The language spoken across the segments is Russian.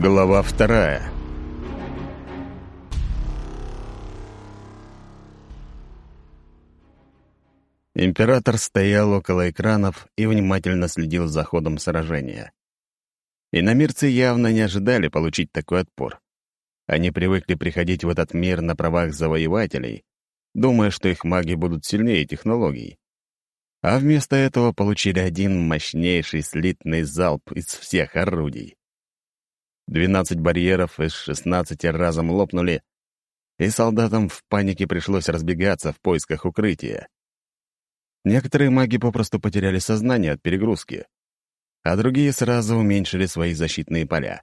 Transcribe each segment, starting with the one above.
Глава вторая Император стоял около экранов и внимательно следил за ходом сражения. Иномирцы явно не ожидали получить такой отпор. Они привыкли приходить в этот мир на правах завоевателей, думая, что их маги будут сильнее технологий. А вместо этого получили один мощнейший слитный залп из всех орудий. Двенадцать барьеров из шестнадцати разом лопнули, и солдатам в панике пришлось разбегаться в поисках укрытия. Некоторые маги попросту потеряли сознание от перегрузки, а другие сразу уменьшили свои защитные поля,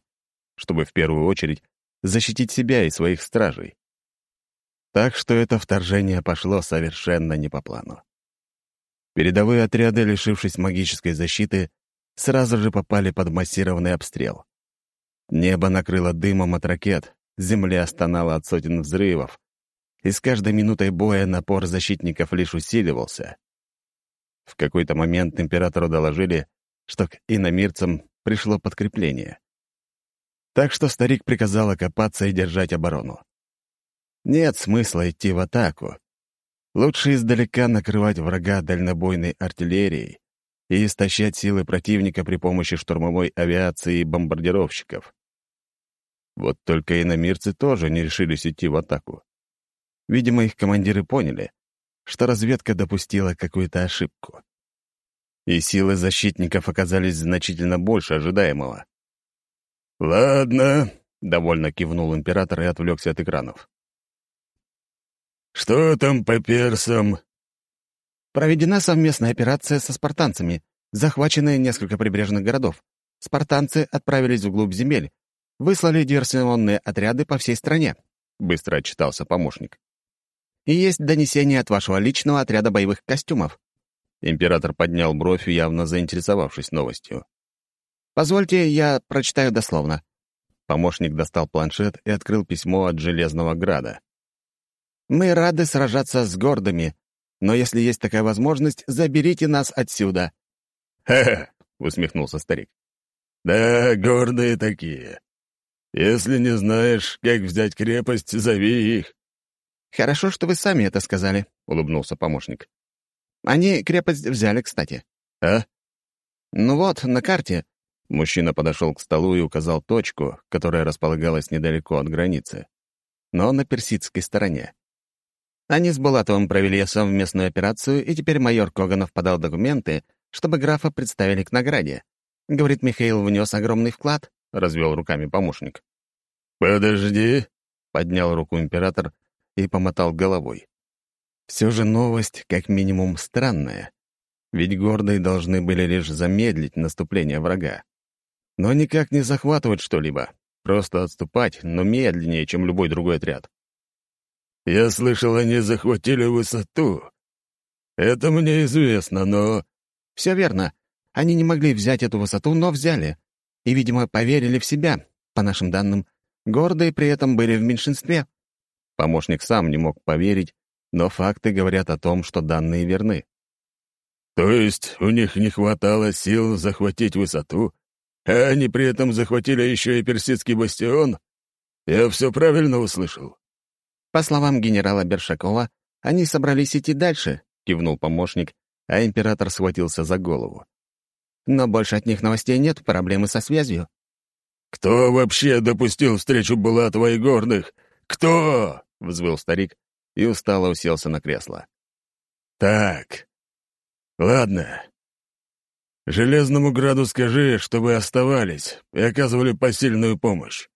чтобы в первую очередь защитить себя и своих стражей. Так что это вторжение пошло совершенно не по плану. Передовые отряды, лишившись магической защиты, сразу же попали под массированный обстрел. Небо накрыло дымом от ракет, земля стонала от сотен взрывов, и с каждой минутой боя напор защитников лишь усиливался. В какой-то момент императору доложили, что к иномирцам пришло подкрепление. Так что старик приказал окопаться и держать оборону. Нет смысла идти в атаку. Лучше издалека накрывать врага дальнобойной артиллерией, и истощать силы противника при помощи штурмовой авиации и бомбардировщиков. Вот только иномирцы тоже не решились идти в атаку. Видимо, их командиры поняли, что разведка допустила какую-то ошибку. И силы защитников оказались значительно больше ожидаемого. «Ладно», — довольно кивнул император и отвлекся от экранов. «Что там по персам?» Проведена совместная операция со спартанцами, захвачены несколько прибрежных городов. Спартанцы отправились вглубь земель, выслали диверсионные отряды по всей стране», — быстро отчитался помощник. «И есть донесение от вашего личного отряда боевых костюмов». Император поднял бровь, явно заинтересовавшись новостью. «Позвольте, я прочитаю дословно». Помощник достал планшет и открыл письмо от Железного Града. «Мы рады сражаться с гордыми, но если есть такая возможность, заберите нас отсюда». «Ха-ха!» — усмехнулся старик. «Да, гордые такие. Если не знаешь, как взять крепость, зови их». «Хорошо, что вы сами это сказали», — улыбнулся помощник. «Они крепость взяли, кстати». «А?» «Ну вот, на карте». Мужчина подошел к столу и указал точку, которая располагалась недалеко от границы, но на персидской стороне. Они с Булатовым провели совместную операцию, и теперь майор Коганов подал документы, чтобы графа представили к награде. Говорит, Михаил внес огромный вклад, — развел руками помощник. «Подожди», — поднял руку император и помотал головой. Все же новость, как минимум, странная. Ведь гордые должны были лишь замедлить наступление врага. Но никак не захватывать что-либо, просто отступать, но медленнее, чем любой другой отряд. Я слышал, они захватили высоту. Это мне известно, но...» «Все верно. Они не могли взять эту высоту, но взяли. И, видимо, поверили в себя, по нашим данным. Гордые при этом были в меньшинстве». Помощник сам не мог поверить, но факты говорят о том, что данные верны. «То есть у них не хватало сил захватить высоту, а они при этом захватили еще и персидский бастион? Я все правильно услышал?» По словам генерала Бершакова, они собрались идти дальше, кивнул помощник, а император схватился за голову. Но больше от них новостей нет, проблемы со связью. «Кто вообще допустил встречу Булатова и Горных? Кто?» — взвыл старик и устало уселся на кресло. «Так, ладно. Железному Граду скажи, чтобы оставались и оказывали посильную помощь».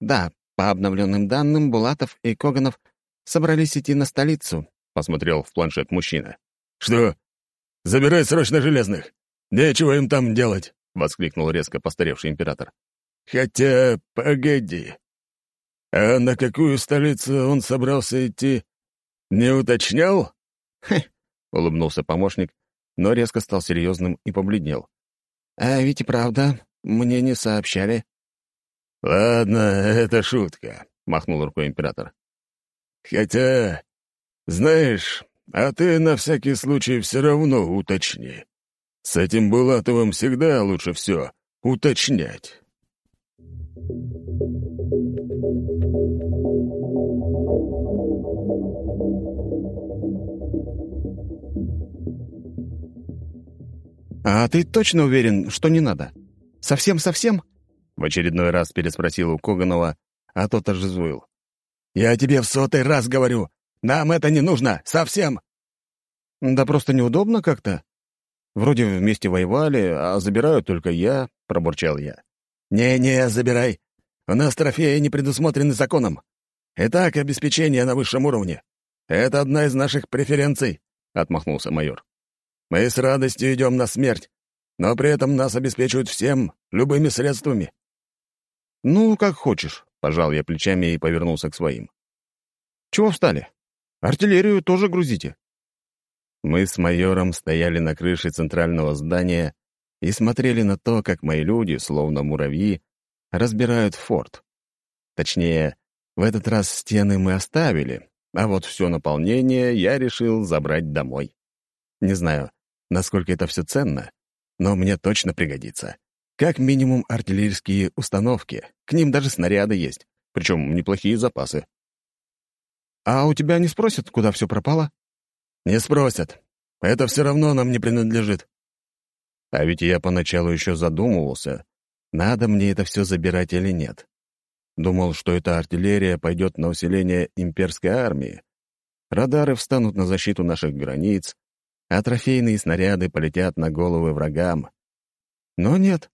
«Да, по обновленным данным, Булатов и Коганов собрались идти на столицу, — посмотрел в планшет мужчина. «Что? Забирай срочно железных! Нечего им там делать!» — воскликнул резко постаревший император. «Хотя, погоди. А на какую столицу он собрался идти? Не уточнял?» «Хе!» — улыбнулся помощник, но резко стал серьезным и побледнел. «А ведь и правда, мне не сообщали». «Ладно, это шутка», — махнул рукой император. «Хотя, знаешь, а ты на всякий случай все равно уточни. С этим Булатовым всегда лучше все уточнять». «А ты точно уверен, что не надо? Совсем-совсем?» В очередной раз переспросил у Коганова, а тот взвыл. «Я тебе в сотый раз говорю, нам это не нужно, совсем!» «Да просто неудобно как-то. Вроде вместе воевали, а забираю только я», — пробурчал я. «Не-не, забирай. У нас трофеи не предусмотрены законом. Итак, обеспечение на высшем уровне. Это одна из наших преференций», — отмахнулся майор. «Мы с радостью идем на смерть, но при этом нас обеспечивают всем, любыми средствами». «Ну, как хочешь», — пожал я плечами и повернулся к своим. «Чего встали? Артиллерию тоже грузите». Мы с майором стояли на крыше центрального здания и смотрели на то, как мои люди, словно муравьи, разбирают форт. Точнее, в этот раз стены мы оставили, а вот все наполнение я решил забрать домой. Не знаю, насколько это все ценно, но мне точно пригодится. Как минимум артиллерийские установки, к ним даже снаряды есть, причем неплохие запасы. «А у тебя не спросят, куда все пропало?» «Не спросят. Это все равно нам не принадлежит». А ведь я поначалу еще задумывался, надо мне это все забирать или нет. Думал, что эта артиллерия пойдет на усиление имперской армии. Радары встанут на защиту наших границ, а трофейные снаряды полетят на головы врагам. Но нет.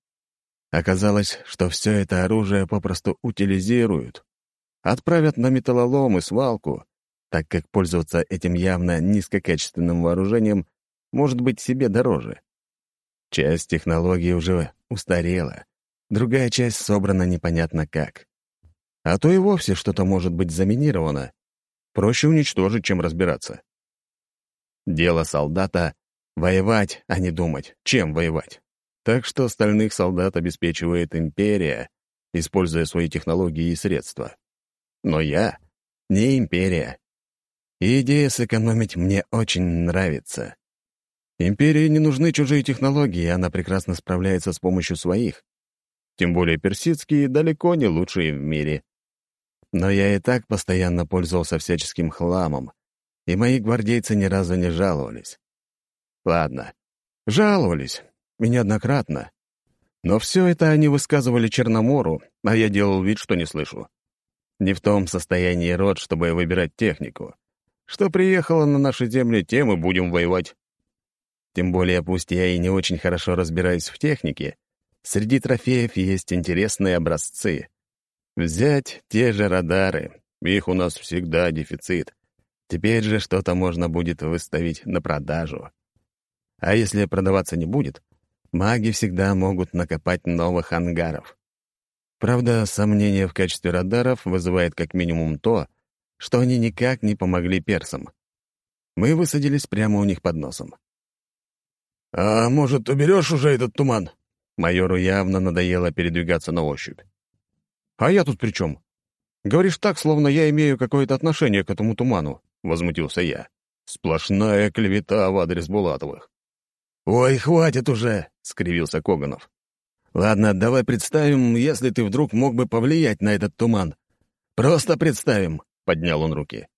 Оказалось, что все это оружие попросту утилизируют. Отправят на металлолом и свалку, так как пользоваться этим явно низкокачественным вооружением может быть себе дороже. Часть технологий уже устарела, другая часть собрана непонятно как. А то и вовсе что-то может быть заминировано. Проще уничтожить, чем разбираться. Дело солдата — воевать, а не думать, чем воевать. Так что остальных солдат обеспечивает империя, используя свои технологии и средства. Но я — не империя. И идея сэкономить мне очень нравится. Империи не нужны чужие технологии, она прекрасно справляется с помощью своих. Тем более персидские далеко не лучшие в мире. Но я и так постоянно пользовался всяческим хламом, и мои гвардейцы ни разу не жаловались. Ладно, жаловались, и неоднократно. Но все это они высказывали Черномору, а я делал вид, что не слышу. Не в том состоянии род, чтобы выбирать технику. Что приехало на наши земли, тем и будем воевать. Тем более, пусть я и не очень хорошо разбираюсь в технике, среди трофеев есть интересные образцы. Взять те же радары, их у нас всегда дефицит. Теперь же что-то можно будет выставить на продажу. А если продаваться не будет, маги всегда могут накопать новых ангаров. Правда, сомнение в качестве радаров вызывает как минимум то, что они никак не помогли персам. Мы высадились прямо у них под носом. «А может, уберешь уже этот туман?» Майору явно надоело передвигаться на ощупь. «А я тут при чем? Говоришь так, словно я имею какое-то отношение к этому туману», — возмутился я. Сплошная клевета в адрес Булатовых. «Ой, хватит уже!» — скривился Коганов. «Ладно, давай представим, если ты вдруг мог бы повлиять на этот туман. Просто представим», — поднял он руки.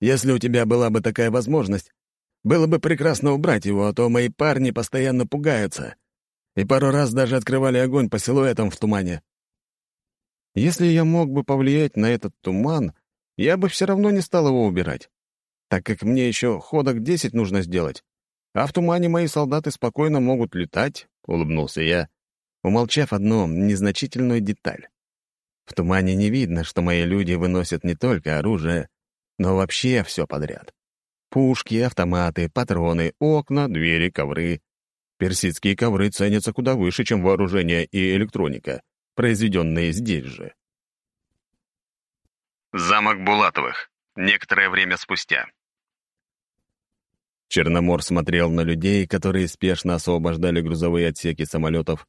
«Если у тебя была бы такая возможность, было бы прекрасно убрать его, а то мои парни постоянно пугаются. И пару раз даже открывали огонь по силуэтам в тумане. Если я мог бы повлиять на этот туман, я бы все равно не стал его убирать, так как мне еще ходок десять нужно сделать. А в тумане мои солдаты спокойно могут летать, — улыбнулся я, умолчав одну незначительную деталь. В тумане не видно, что мои люди выносят не только оружие, но вообще все подряд. Пушки, автоматы, патроны, окна, двери, ковры. Персидские ковры ценятся куда выше, чем вооружение и электроника, произведенные здесь же. Замок Булатовых. Некоторое время спустя. Черномор смотрел на людей, которые спешно освобождали грузовые отсеки самолетов,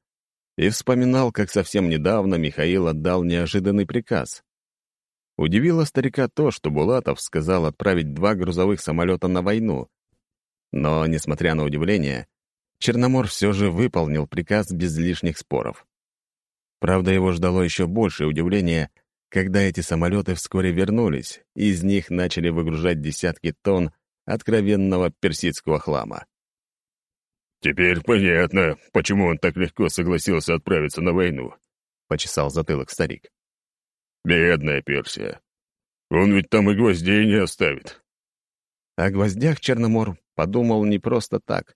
и вспоминал, как совсем недавно Михаил отдал неожиданный приказ. Удивило старика то, что Булатов сказал отправить два грузовых самолета на войну. Но, несмотря на удивление, Черномор все же выполнил приказ без лишних споров. Правда, его ждало еще большее удивление, когда эти самолеты вскоре вернулись, и из них начали выгружать десятки тонн откровенного персидского хлама. «Теперь понятно, почему он так легко согласился отправиться на войну», — почесал затылок старик. «Бедная Персия. Он ведь там и гвоздей не оставит». О гвоздях Черномор подумал не просто так.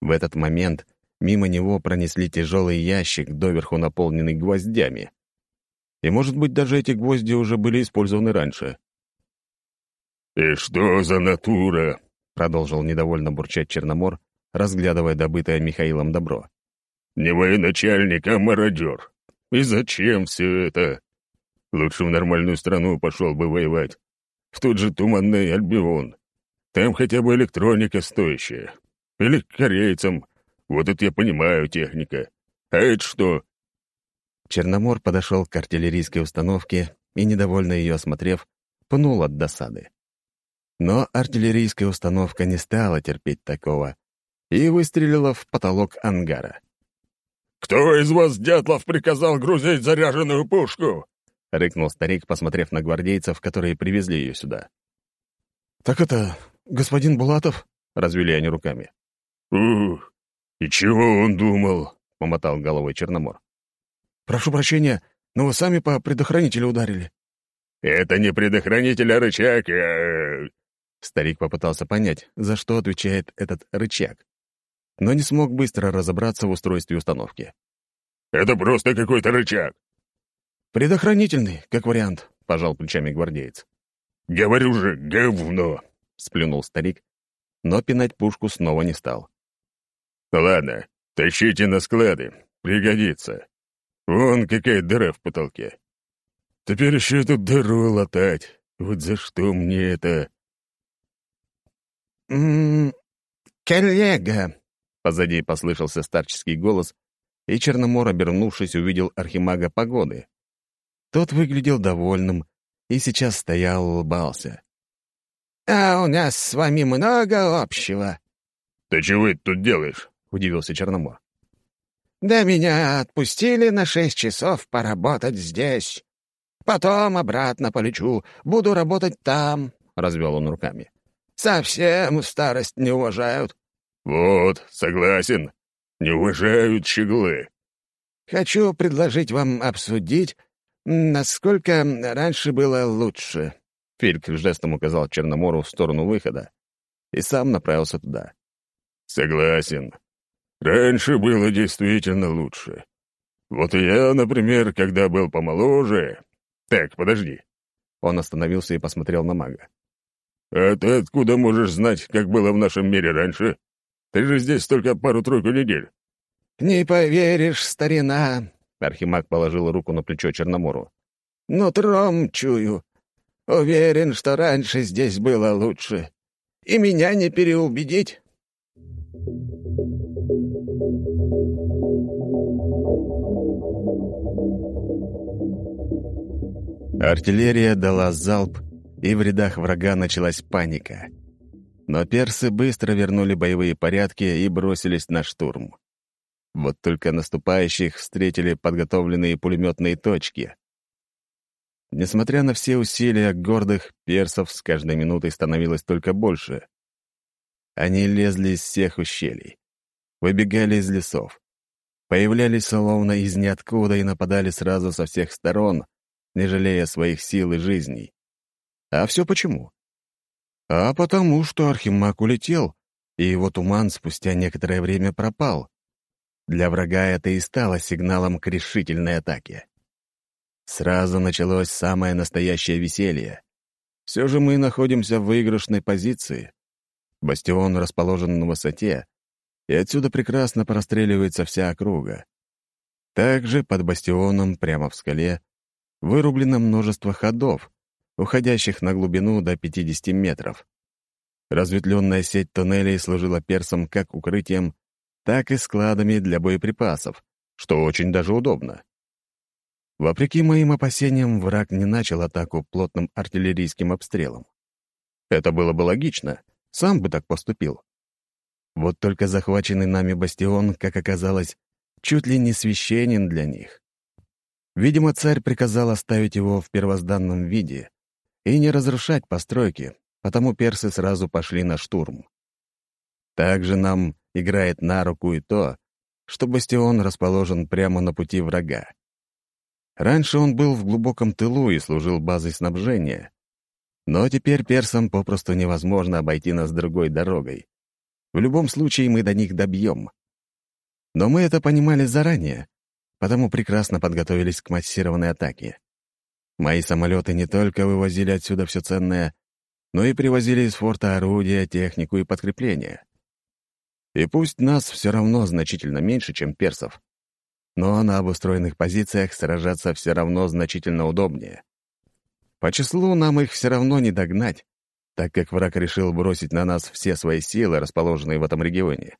В этот момент мимо него пронесли тяжелый ящик, доверху наполненный гвоздями. И, может быть, даже эти гвозди уже были использованы раньше. «И что за натура?» — продолжил недовольно бурчать Черномор, разглядывая добытое Михаилом добро. «Не военачальник, а мародер. И зачем все это? Лучше в нормальную страну пошел бы воевать. В тот же туманный Альбион. Там хотя бы электроника стоящая. Или к корейцам. Вот это я понимаю техника. А это что?» Черномор подошел к артиллерийской установке и, недовольно ее осмотрев, пнул от досады. Но артиллерийская установка не стала терпеть такого и выстрелила в потолок ангара. «Кто из вас, Дятлов, приказал грузить заряженную пушку?» — рыкнул старик, посмотрев на гвардейцев, которые привезли ее сюда. «Так это господин Булатов?» — развели они руками. «Ух, и чего он думал?» — помотал головой Черномор. «Прошу прощения, но вы сами по предохранителю ударили». «Это не предохранитель, а рычаг. А...» Старик попытался понять, за что отвечает этот рычаг но не смог быстро разобраться в устройстве установки. «Это просто какой-то рычаг». «Предохранительный, как вариант», — пожал плечами гвардеец. «Говорю же, говно!» — сплюнул старик, но пинать пушку снова не стал. «Ладно, тащите на склады, пригодится. Вон какая дыра в потолке. Теперь еще эту дыру латать. Вот за что мне это...» «М -м, коллега», Позади послышался старческий голос, и Черномор, обернувшись, увидел архимага погоды. Тот выглядел довольным и сейчас стоял улыбался. «А у нас с вами много общего». «Ты чего это тут делаешь?» — удивился Черномор. «Да меня отпустили на шесть часов поработать здесь. Потом обратно полечу, буду работать там», — развел он руками. «Совсем старость не уважают. «Вот, согласен. Не уважают щеглы». «Хочу предложить вам обсудить, насколько раньше было лучше». Фильк жестом указал Черномору в сторону выхода и сам направился туда. «Согласен. Раньше было действительно лучше. Вот я, например, когда был помоложе... Так, подожди». Он остановился и посмотрел на мага. «А ты откуда можешь знать, как было в нашем мире раньше?» Ты же здесь только пару-тройку недель». «Не поверишь, старина!» — Архимаг положил руку на плечо Черномору. «Нутром чую. Уверен, что раньше здесь было лучше. И меня не переубедить». Артиллерия дала залп, и в рядах врага началась паника. Но персы быстро вернули боевые порядки и бросились на штурм. Вот только наступающих встретили подготовленные пулеметные точки. Несмотря на все усилия гордых, персов с каждой минутой становилось только больше. Они лезли из всех ущелий, выбегали из лесов, появлялись словно из ниоткуда и нападали сразу со всех сторон, не жалея своих сил и жизней. А все почему? А потому что Архимаг улетел, и его туман спустя некоторое время пропал. Для врага это и стало сигналом к решительной атаке. Сразу началось самое настоящее веселье. Все же мы находимся в выигрышной позиции. Бастион расположен на высоте, и отсюда прекрасно простреливается вся округа. Также под бастионом, прямо в скале, вырублено множество ходов, уходящих на глубину до 50 метров. Разветвленная сеть туннелей служила персам как укрытием, так и складами для боеприпасов, что очень даже удобно. Вопреки моим опасениям, враг не начал атаку плотным артиллерийским обстрелом. Это было бы логично, сам бы так поступил. Вот только захваченный нами бастион, как оказалось, чуть ли не священен для них. Видимо, царь приказал оставить его в первозданном виде и не разрушать постройки, потому персы сразу пошли на штурм. Также нам играет на руку и то, что бастион расположен прямо на пути врага. Раньше он был в глубоком тылу и служил базой снабжения. Но теперь персам попросту невозможно обойти нас другой дорогой. В любом случае мы до них добьем. Но мы это понимали заранее, потому прекрасно подготовились к массированной атаке. Мои самолеты не только вывозили отсюда все ценное, но и привозили из форта орудия, технику и подкрепления. И пусть нас все равно значительно меньше, чем персов, но на обустроенных позициях сражаться все равно значительно удобнее. По числу нам их все равно не догнать, так как враг решил бросить на нас все свои силы, расположенные в этом регионе.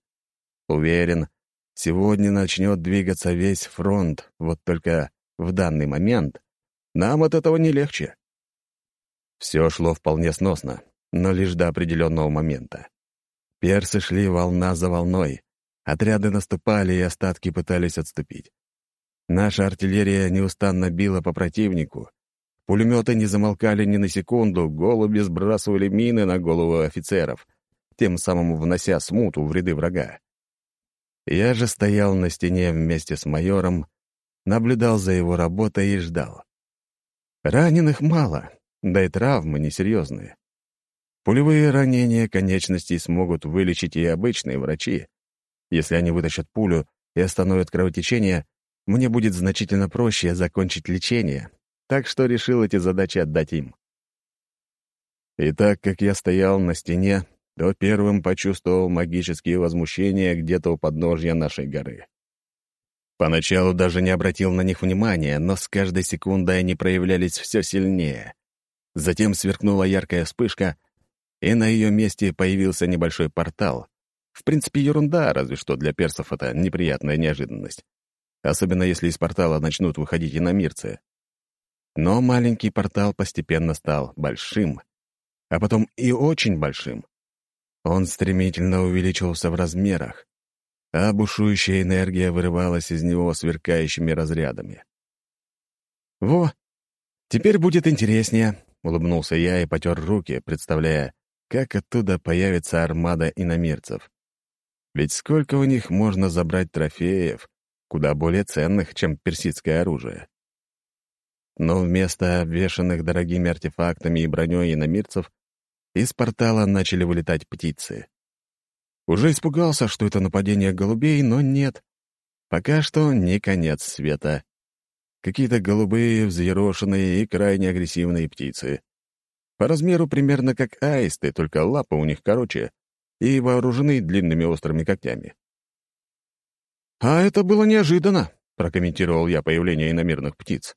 Уверен, сегодня начнет двигаться весь фронт, вот только в данный момент нам от этого не легче. Все шло вполне сносно, но лишь до определенного момента. Персы шли волна за волной, отряды наступали, и остатки пытались отступить. Наша артиллерия неустанно била по противнику, Пулеметы не замолкали ни на секунду, голуби сбрасывали мины на голову офицеров, тем самым внося смуту в ряды врага. Я же стоял на стене вместе с майором, наблюдал за его работой и ждал. Раненых мало, да и травмы несерьезные. Пулевые ранения конечностей смогут вылечить и обычные врачи. Если они вытащат пулю и остановят кровотечение, мне будет значительно проще закончить лечение, так что решил эти задачи отдать им. И так как я стоял на стене, то первым почувствовал магические возмущения где-то у подножья нашей горы. Поначалу даже не обратил на них внимания, но с каждой секундой они проявлялись все сильнее. Затем сверкнула яркая вспышка, и на ее месте появился небольшой портал. В принципе, ерунда, разве что для персов это неприятная неожиданность. Особенно если из портала начнут выходить иномирцы. Но маленький портал постепенно стал большим, а потом и очень большим. Он стремительно увеличивался в размерах, а бушующая энергия вырывалась из него сверкающими разрядами. «Во! Теперь будет интереснее», — улыбнулся я и потер руки, представляя, как оттуда появится армада иномирцев. Ведь сколько у них можно забрать трофеев, куда более ценных, чем персидское оружие но вместо обвешанных дорогими артефактами и броней иномирцев из портала начали вылетать птицы. Уже испугался, что это нападение голубей, но нет. Пока что не конец света. Какие-то голубые, взъерошенные и крайне агрессивные птицы. По размеру примерно как аисты, только лапы у них короче и вооружены длинными острыми когтями. «А это было неожиданно», — прокомментировал я появление иномерных птиц.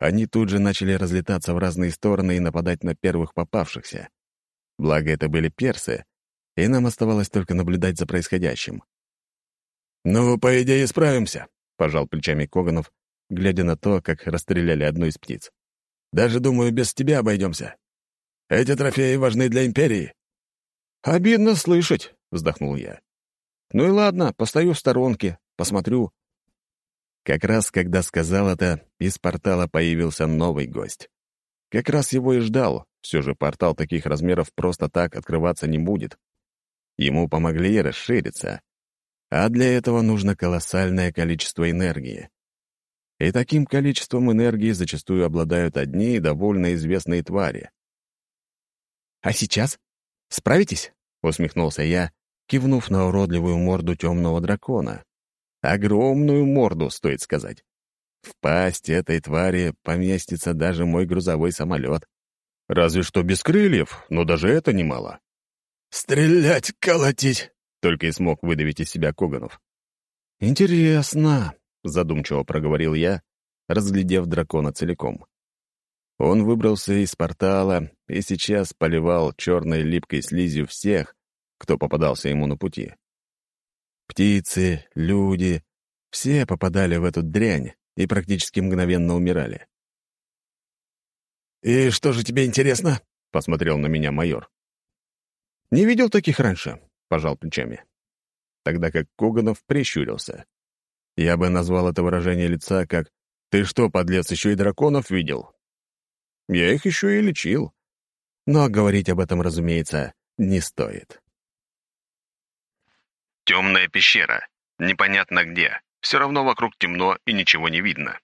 Они тут же начали разлетаться в разные стороны и нападать на первых попавшихся. Благо, это были персы, и нам оставалось только наблюдать за происходящим. «Ну, по идее, справимся», — пожал плечами Коганов, глядя на то, как расстреляли одну из птиц. «Даже, думаю, без тебя обойдемся. Эти трофеи важны для Империи». «Обидно слышать», — вздохнул я. «Ну и ладно, постою в сторонке, посмотрю, как раз когда сказал это, из портала появился новый гость. Как раз его и ждал, все же портал таких размеров просто так открываться не будет. Ему помогли расшириться, а для этого нужно колоссальное количество энергии. И таким количеством энергии зачастую обладают одни довольно известные твари. «А сейчас? Справитесь?» — усмехнулся я, кивнув на уродливую морду темного дракона, Огромную морду, стоит сказать. В пасть этой твари поместится даже мой грузовой самолет. Разве что без крыльев, но даже это немало. «Стрелять, колотить!» — только и смог выдавить из себя Коганов. «Интересно», — задумчиво проговорил я, разглядев дракона целиком. Он выбрался из портала и сейчас поливал черной липкой слизью всех, кто попадался ему на пути. Птицы, люди — все попадали в эту дрянь и практически мгновенно умирали. «И что же тебе интересно?» — посмотрел на меня майор. «Не видел таких раньше», — пожал плечами. Тогда как Коганов прищурился. Я бы назвал это выражение лица как Ты что, подлец, еще и драконов видел? Я их еще и лечил. Но говорить об этом, разумеется, не стоит. Темная пещера. Непонятно где. Все равно вокруг темно и ничего не видно.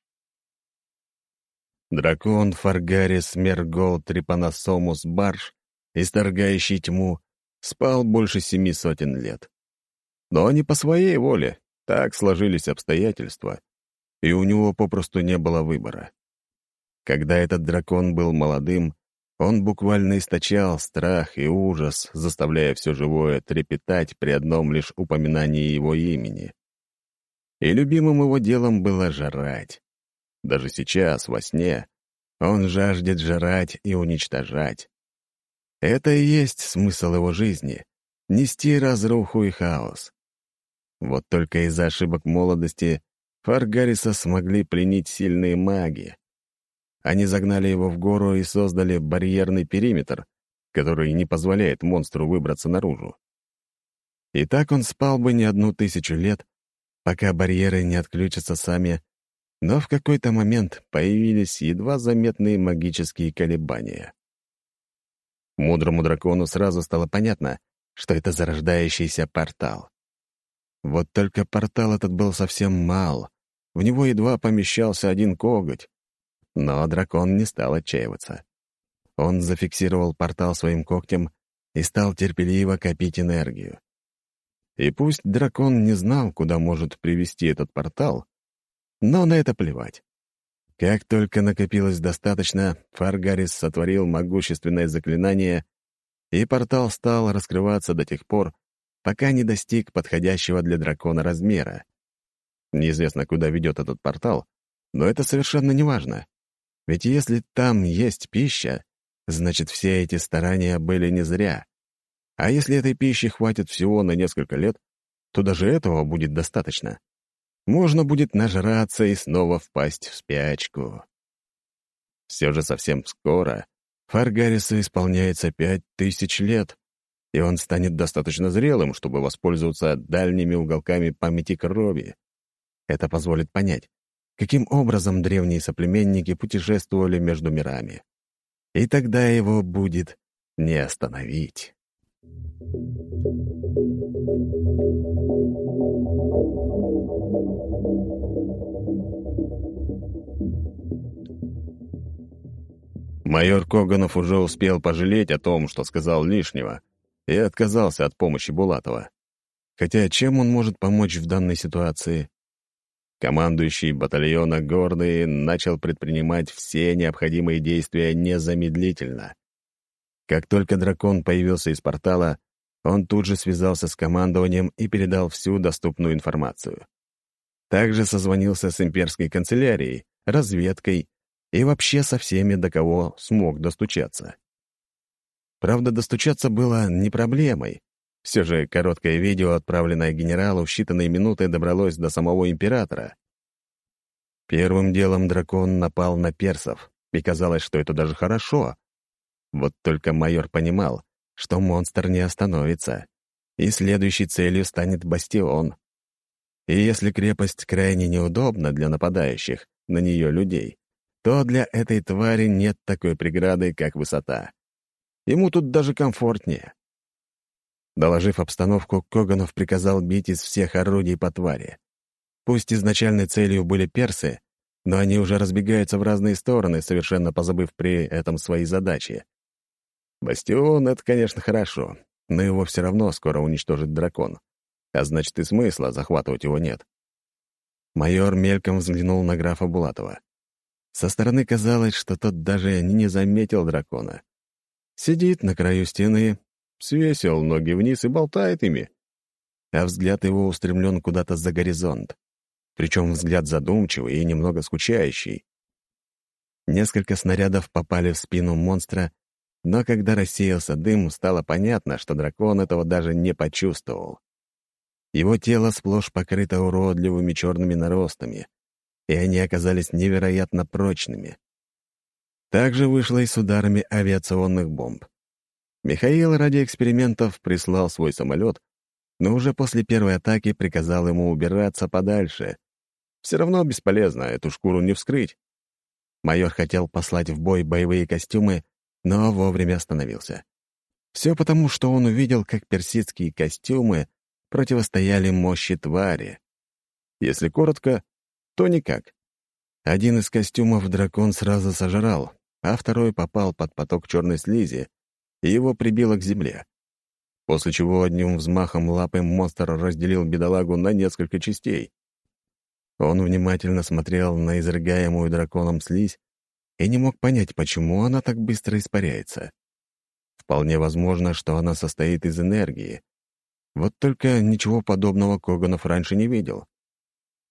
Дракон Фаргарис Мергол Трипаносомус Барш, исторгающий тьму, спал больше семи сотен лет. Но не по своей воле, так сложились обстоятельства, и у него попросту не было выбора. Когда этот дракон был молодым, он буквально источал страх и ужас, заставляя все живое трепетать при одном лишь упоминании его имени. И любимым его делом было жрать. Даже сейчас, во сне, он жаждет жрать и уничтожать. Это и есть смысл его жизни — нести разруху и хаос. Вот только из-за ошибок молодости Фаргариса смогли пленить сильные маги. Они загнали его в гору и создали барьерный периметр, который не позволяет монстру выбраться наружу. И так он спал бы не одну тысячу лет, пока барьеры не отключатся сами, но в какой-то момент появились едва заметные магические колебания. Мудрому дракону сразу стало понятно, что это зарождающийся портал. Вот только портал этот был совсем мал, в него едва помещался один коготь, но дракон не стал отчаиваться. Он зафиксировал портал своим когтем и стал терпеливо копить энергию. И пусть дракон не знал, куда может привести этот портал, но на это плевать. Как только накопилось достаточно, Фаргарис сотворил могущественное заклинание, и портал стал раскрываться до тех пор, пока не достиг подходящего для дракона размера. Неизвестно, куда ведет этот портал, но это совершенно не важно. Ведь если там есть пища, значит, все эти старания были не зря. А если этой пищи хватит всего на несколько лет, то даже этого будет достаточно. Можно будет нажраться и снова впасть в спячку. Все же совсем скоро Фаргарису исполняется пять тысяч лет, и он станет достаточно зрелым, чтобы воспользоваться дальними уголками памяти крови. Это позволит понять, каким образом древние соплеменники путешествовали между мирами. И тогда его будет не остановить. Майор Коганов уже успел пожалеть о том, что сказал лишнего, и отказался от помощи Булатова. Хотя чем он может помочь в данной ситуации? Командующий батальона Гордый начал предпринимать все необходимые действия незамедлительно. Как только дракон появился из портала, он тут же связался с командованием и передал всю доступную информацию. Также созвонился с имперской канцелярией, разведкой и вообще со всеми, до кого смог достучаться. Правда, достучаться было не проблемой. Все же короткое видео, отправленное генералу, в считанные минуты добралось до самого императора. Первым делом дракон напал на персов, и казалось, что это даже хорошо. Вот только майор понимал, что монстр не остановится, и следующей целью станет бастион. И если крепость крайне неудобна для нападающих на нее людей, то для этой твари нет такой преграды, как высота. Ему тут даже комфортнее. Доложив обстановку, Коганов приказал бить из всех орудий по твари. Пусть изначальной целью были персы, но они уже разбегаются в разные стороны, совершенно позабыв при этом свои задачи. Бастион — это, конечно, хорошо, но его все равно скоро уничтожит дракон. А значит, и смысла захватывать его нет. Майор мельком взглянул на графа Булатова. Со стороны казалось, что тот даже не заметил дракона. Сидит на краю стены, свесил ноги вниз и болтает ими. А взгляд его устремлен куда-то за горизонт. Причем взгляд задумчивый и немного скучающий. Несколько снарядов попали в спину монстра, но когда рассеялся дым, стало понятно, что дракон этого даже не почувствовал. Его тело сплошь покрыто уродливыми черными наростами, и они оказались невероятно прочными. Также вышло и с ударами авиационных бомб. Михаил ради экспериментов прислал свой самолет, но уже после первой атаки приказал ему убираться подальше, Все равно бесполезно, эту шкуру не вскрыть. Майор хотел послать в бой боевые костюмы, но вовремя остановился. Все потому, что он увидел, как персидские костюмы противостояли мощи твари. Если коротко, то никак. Один из костюмов дракон сразу сожрал, а второй попал под поток черной слизи, и его прибило к земле. После чего одним взмахом лапы монстр разделил бедолагу на несколько частей. Он внимательно смотрел на изрыгаемую драконом слизь и не мог понять, почему она так быстро испаряется. Вполне возможно, что она состоит из энергии. Вот только ничего подобного Коганов раньше не видел.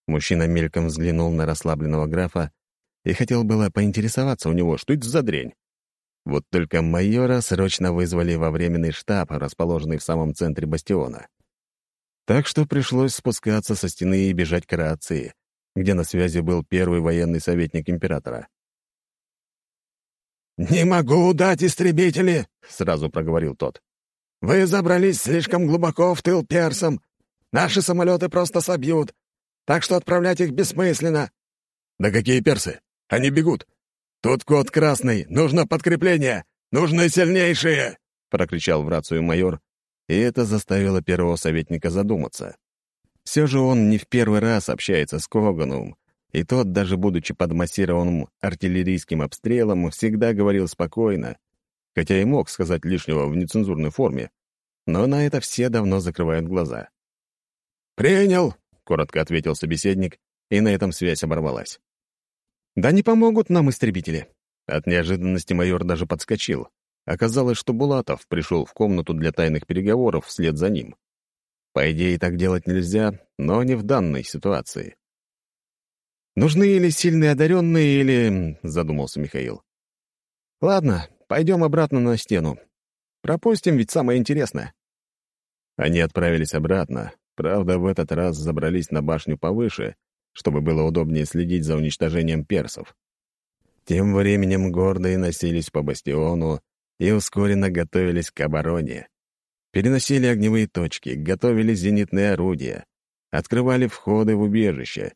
Мужчина мельком взглянул на расслабленного графа и хотел было поинтересоваться у него, что это за дрянь. Вот только майора срочно вызвали во временный штаб, расположенный в самом центре бастиона. Так что пришлось спускаться со стены и бежать к рации, где на связи был первый военный советник императора. «Не могу дать истребители», — сразу проговорил тот. «Вы забрались слишком глубоко в тыл персам. Наши самолеты просто собьют, так что отправлять их бессмысленно». «Да какие персы? Они бегут. Тут код красный, нужно подкрепление, нужны сильнейшие!» — прокричал в рацию майор, и это заставило первого советника задуматься. Все же он не в первый раз общается с Коганом, и тот, даже будучи под массированным артиллерийским обстрелом, всегда говорил спокойно, хотя и мог сказать лишнего в нецензурной форме, но на это все давно закрывают глаза. «Принял!» — коротко ответил собеседник, и на этом связь оборвалась. «Да не помогут нам истребители!» От неожиданности майор даже подскочил. Оказалось, что Булатов пришел в комнату для тайных переговоров вслед за ним. По идее, так делать нельзя, но не в данной ситуации. «Нужны или сильные одаренные, или...» — задумался Михаил. «Ладно, пойдем обратно на стену. Пропустим, ведь самое интересное». Они отправились обратно, правда, в этот раз забрались на башню повыше, чтобы было удобнее следить за уничтожением персов. Тем временем гордые носились по бастиону и ускоренно готовились к обороне. Переносили огневые точки, готовили зенитные орудия, открывали входы в убежище.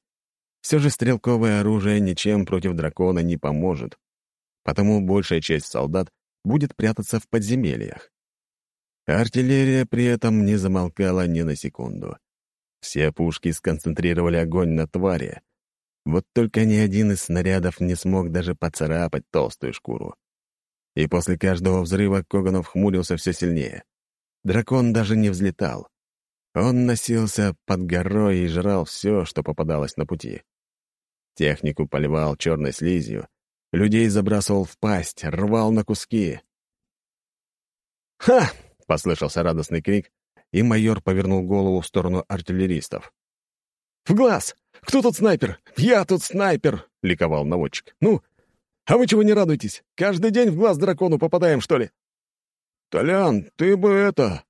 Все же стрелковое оружие ничем против дракона не поможет, потому большая часть солдат будет прятаться в подземельях. Артиллерия при этом не замолкала ни на секунду. Все пушки сконцентрировали огонь на твари. Вот только ни один из снарядов не смог даже поцарапать толстую шкуру. И после каждого взрыва Коганов хмурился все сильнее. Дракон даже не взлетал. Он носился под горой и жрал все, что попадалось на пути. Технику поливал черной слизью, людей забрасывал в пасть, рвал на куски. «Ха!» — послышался радостный крик, и майор повернул голову в сторону артиллеристов. «В глаз! Кто тут снайпер? Я тут снайпер!» — ликовал наводчик. «Ну, а вы чего не радуетесь? Каждый день в глаз дракону попадаем, что ли?» «Толян, ты бы это...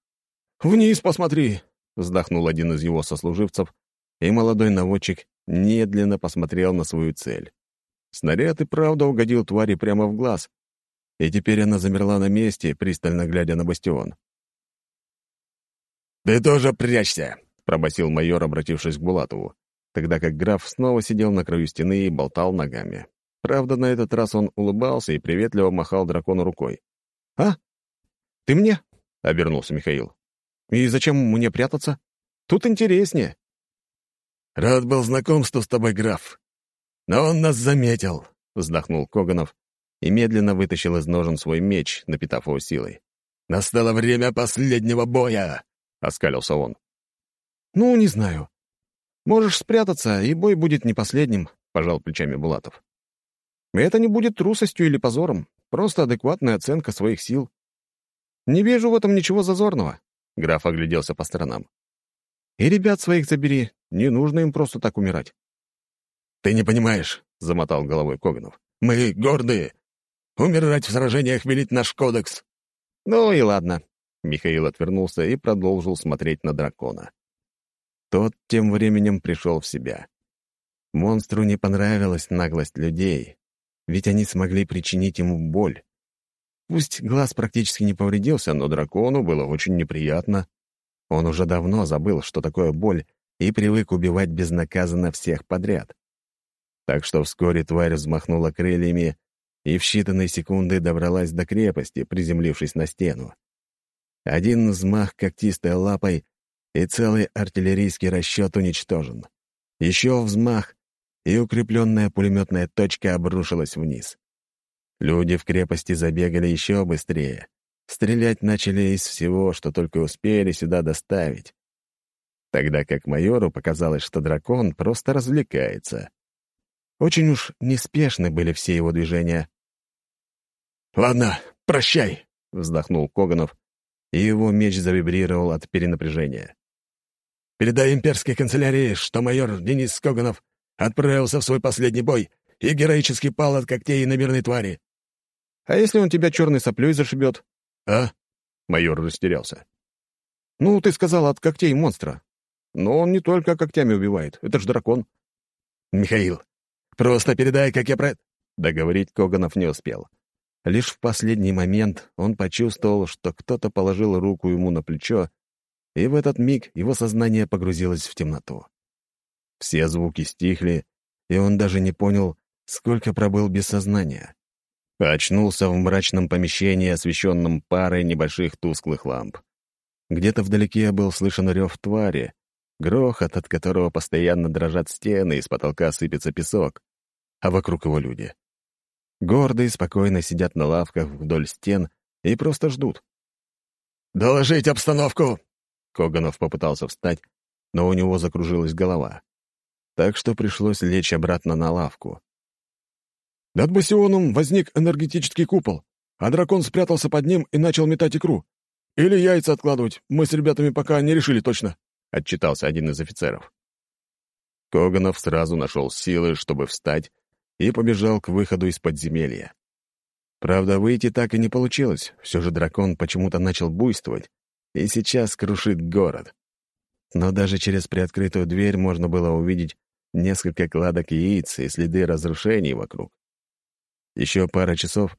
Вниз посмотри!» — вздохнул один из его сослуживцев, и молодой наводчик медленно посмотрел на свою цель. Снаряд и правда угодил твари прямо в глаз, и теперь она замерла на месте, пристально глядя на бастион. «Ты тоже прячься!» — пробасил майор, обратившись к Булатову, тогда как граф снова сидел на краю стены и болтал ногами. Правда, на этот раз он улыбался и приветливо махал дракону рукой. «А? «Ты мне?» — обернулся Михаил. «И зачем мне прятаться? Тут интереснее». «Рад был знакомству с тобой, граф. Но он нас заметил», — вздохнул Коганов и медленно вытащил из ножен свой меч, напитав его силой. «Настало время последнего боя!» — оскалился он. «Ну, не знаю. Можешь спрятаться, и бой будет не последним», — пожал плечами Булатов. «Это не будет трусостью или позором, просто адекватная оценка своих сил. «Не вижу в этом ничего зазорного», — граф огляделся по сторонам. «И ребят своих забери, не нужно им просто так умирать». «Ты не понимаешь», — замотал головой Коганов. «Мы гордые. Умирать в сражениях велит наш кодекс». «Ну и ладно». Михаил отвернулся и продолжил смотреть на дракона. Тот тем временем пришел в себя. Монстру не понравилась наглость людей, ведь они смогли причинить ему боль. Пусть глаз практически не повредился, но дракону было очень неприятно. Он уже давно забыл, что такое боль, и привык убивать безнаказанно всех подряд. Так что вскоре тварь взмахнула крыльями и в считанные секунды добралась до крепости, приземлившись на стену. Один взмах когтистой лапой, и целый артиллерийский расчет уничтожен. Еще взмах, и укрепленная пулеметная точка обрушилась вниз. Люди в крепости забегали еще быстрее. Стрелять начали из всего, что только успели сюда доставить. Тогда как майору показалось, что дракон просто развлекается. Очень уж неспешны были все его движения. «Ладно, прощай», — вздохнул Коганов, и его меч завибрировал от перенапряжения. «Передай имперской канцелярии, что майор Денис Коганов отправился в свой последний бой и героически пал от когтей иномерной твари». «А если он тебя черной соплей зашибет?» «А?» — майор растерялся. «Ну, ты сказал, от когтей монстра. Но он не только когтями убивает, это ж дракон». «Михаил, просто передай, как я про...» Договорить Коганов не успел. Лишь в последний момент он почувствовал, что кто-то положил руку ему на плечо, и в этот миг его сознание погрузилось в темноту. Все звуки стихли, и он даже не понял, сколько пробыл без сознания. Очнулся в мрачном помещении, освещенном парой небольших тусклых ламп. Где-то вдалеке был слышен рев твари, грохот, от которого постоянно дрожат стены, и с потолка сыпется песок, а вокруг его люди. Гордые спокойно сидят на лавках вдоль стен и просто ждут. «Доложить обстановку!» Коганов попытался встать, но у него закружилась голова. Так что пришлось лечь обратно на лавку. Над бассионом возник энергетический купол, а дракон спрятался под ним и начал метать икру. Или яйца откладывать, мы с ребятами пока не решили точно», — отчитался один из офицеров. Коганов сразу нашел силы, чтобы встать, и побежал к выходу из подземелья. Правда, выйти так и не получилось, все же дракон почему-то начал буйствовать, и сейчас крушит город. Но даже через приоткрытую дверь можно было увидеть несколько кладок яиц и следы разрушений вокруг. Еще пара часов,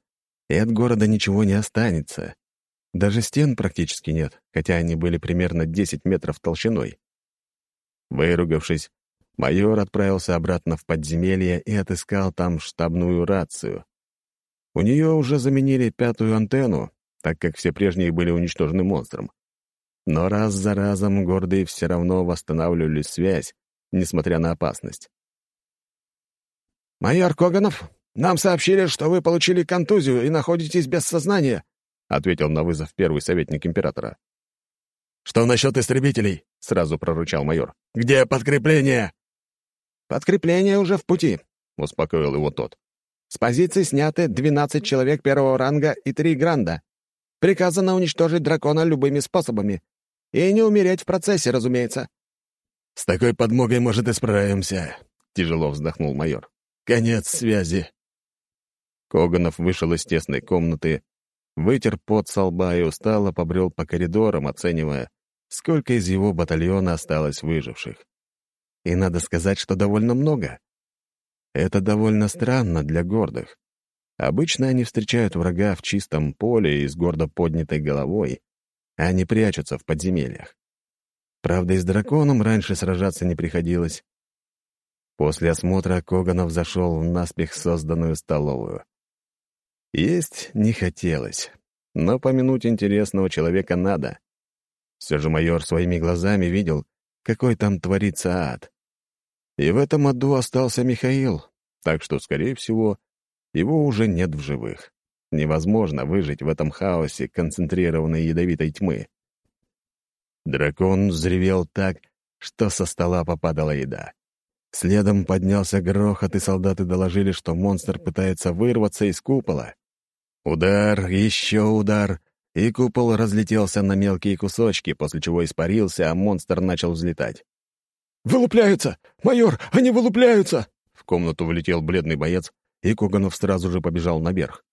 и от города ничего не останется. Даже стен практически нет, хотя они были примерно 10 метров толщиной. Выругавшись, майор отправился обратно в подземелье и отыскал там штабную рацию. У нее уже заменили пятую антенну, так как все прежние были уничтожены монстром. Но раз за разом гордые все равно восстанавливали связь, несмотря на опасность. «Майор Коганов, нам сообщили, что вы получили контузию и находитесь без сознания», — ответил на вызов первый советник императора. «Что насчет истребителей?» — сразу прорычал майор. «Где подкрепление?» «Подкрепление уже в пути», — успокоил его тот. «С позиции сняты 12 человек первого ранга и три гранда. Приказано уничтожить дракона любыми способами. И не умереть в процессе, разумеется». «С такой подмогой, может, и справимся», — тяжело вздохнул майор. «Конец связи». Коганов вышел из тесной комнаты, вытер пот со лба и устало побрел по коридорам, оценивая, сколько из его батальона осталось выживших. И надо сказать, что довольно много. Это довольно странно для гордых. Обычно они встречают врага в чистом поле и с гордо поднятой головой, а не прячутся в подземельях. Правда, и с драконом раньше сражаться не приходилось. После осмотра Коганов зашел в наспех созданную столовую. Есть не хотелось, но помянуть интересного человека надо. Все же майор своими глазами видел, какой там творится ад. И в этом аду остался Михаил, так что, скорее всего, его уже нет в живых. Невозможно выжить в этом хаосе концентрированной ядовитой тьмы. Дракон взревел так, что со стола попадала еда. Следом поднялся грохот, и солдаты доложили, что монстр пытается вырваться из купола. Удар, еще удар, и купол разлетелся на мелкие кусочки, после чего испарился, а монстр начал взлетать. «Вылупляются! Майор, они вылупляются!» В комнату влетел бледный боец, и Коганов сразу же побежал наверх.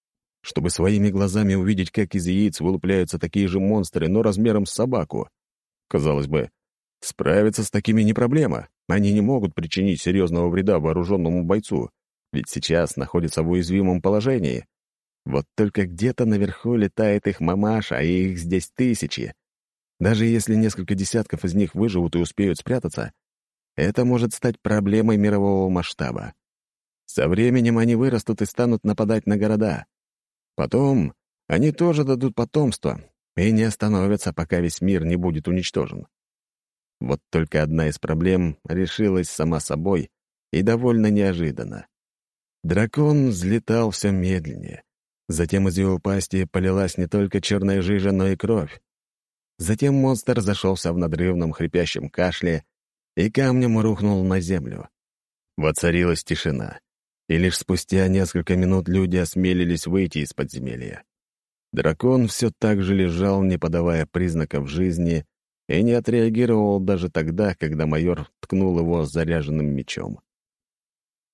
Чтобы своими глазами увидеть, как из яиц вылупляются такие же монстры, но размером с собаку. Казалось бы, справиться с такими не проблема. Они не могут причинить серьезного вреда вооруженному бойцу, ведь сейчас находится в уязвимом положении. Вот только где-то наверху летает их мамаша, а их здесь тысячи. Даже если несколько десятков из них выживут и успеют спрятаться, это может стать проблемой мирового масштаба. Со временем они вырастут и станут нападать на города. Потом они тоже дадут потомство и не остановятся, пока весь мир не будет уничтожен. Вот только одна из проблем решилась сама собой и довольно неожиданно. Дракон взлетал все медленнее. Затем из его пасти полилась не только черная жижа, но и кровь. Затем монстр зашелся в надрывном хрипящем кашле и камнем рухнул на землю. Воцарилась тишина, и лишь спустя несколько минут люди осмелились выйти из подземелья. Дракон все так же лежал, не подавая признаков жизни, и не отреагировал даже тогда, когда майор ткнул его заряженным мечом.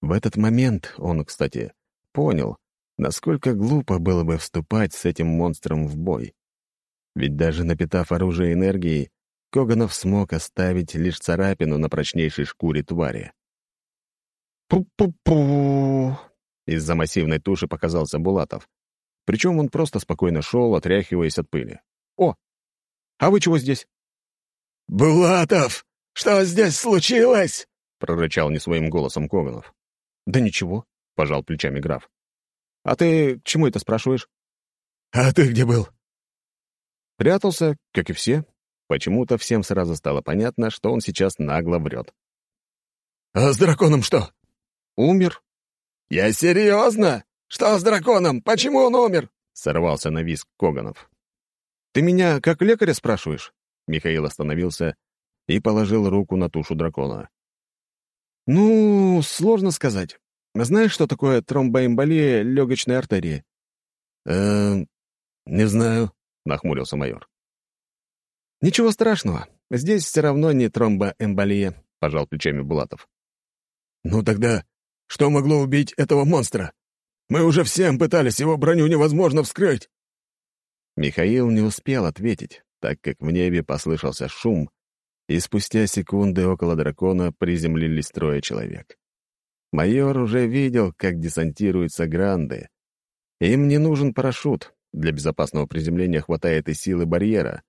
В этот момент он, кстати, понял, насколько глупо было бы вступать с этим монстром в бой. Ведь даже напитав оружие энергией, Коганов смог оставить лишь царапину на прочнейшей шкуре твари. «Пу-пу-пу!» Из-за массивной туши показался Булатов. Причем он просто спокойно шел, отряхиваясь от пыли. «О! А вы чего здесь?» «Булатов, что здесь случилось?» — прорычал не своим голосом Коганов. «Да ничего», — пожал плечами граф. «А ты к чему это спрашиваешь?» «А ты где был?» Прятался, как и все. Почему-то всем сразу стало понятно, что он сейчас нагло врет. «А с драконом что?» «Умер». «Я серьезно? Что с драконом? Почему он умер?» — сорвался на виск Коганов. «Ты меня как лекаря спрашиваешь?» Михаил остановился и положил руку на тушу дракона. «Ну, сложно сказать. Знаешь, что такое тромбоэмболия легочной артерии?» «Эм, не знаю», — нахмурился майор. «Ничего страшного. Здесь все равно не тромбоэмболия», — пожал плечами Булатов. «Ну тогда что могло убить этого монстра? Мы уже всем пытались, его броню невозможно вскрыть!» Михаил не успел ответить так как в небе послышался шум, и спустя секунды около дракона приземлились трое человек. Майор уже видел, как десантируются гранды. Им не нужен парашют, для безопасного приземления хватает и силы барьера,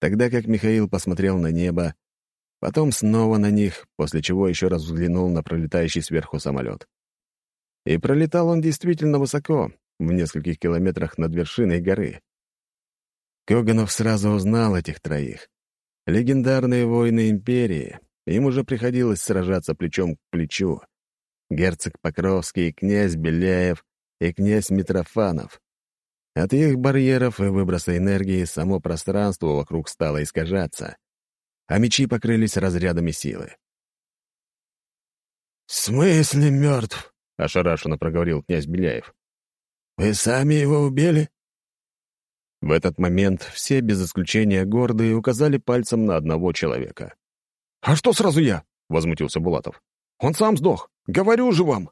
тогда как Михаил посмотрел на небо, потом снова на них, после чего еще раз взглянул на пролетающий сверху самолет. И пролетал он действительно высоко, в нескольких километрах над вершиной горы. Коганов сразу узнал этих троих. Легендарные воины империи. Им уже приходилось сражаться плечом к плечу. Герцог Покровский, князь Беляев и князь Митрофанов. От их барьеров и выброса энергии само пространство вокруг стало искажаться, а мечи покрылись разрядами силы. «В смысле мертв?» — ошарашенно проговорил князь Беляев. «Вы сами его убили?» В этот момент все, без исключения гордые, указали пальцем на одного человека. «А что сразу я?» — возмутился Булатов. «Он сам сдох. Говорю же вам!»